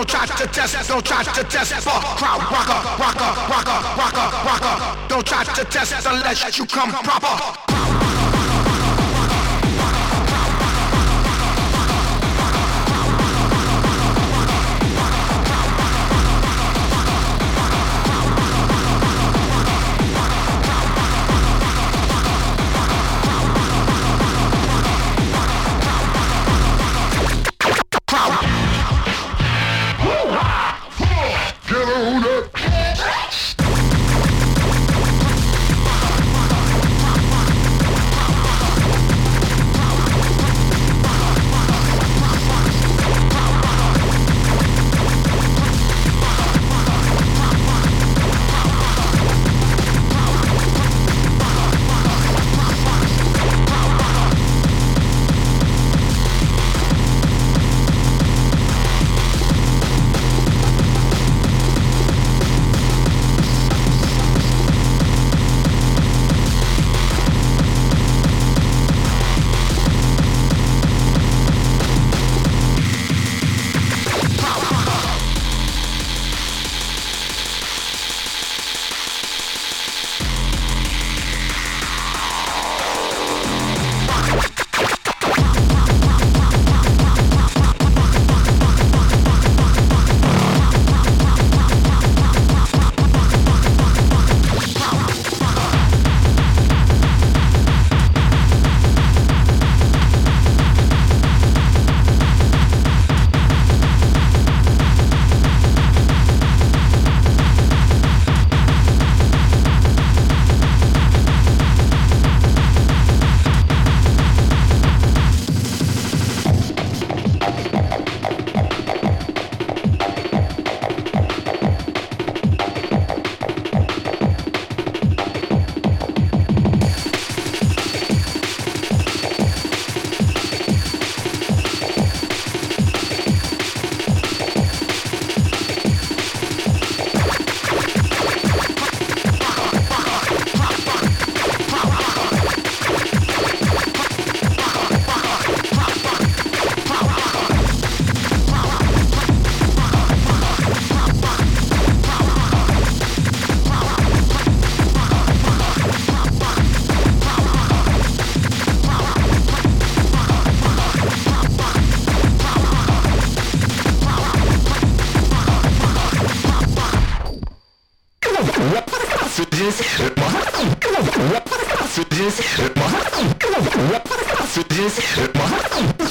don't try to test, don't try to test, fuck crowd rocker, rocker, rocker, rocker, rocker. Don't try to test unless you come proper.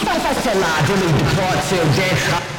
Vai facelar, eu não importo seu dente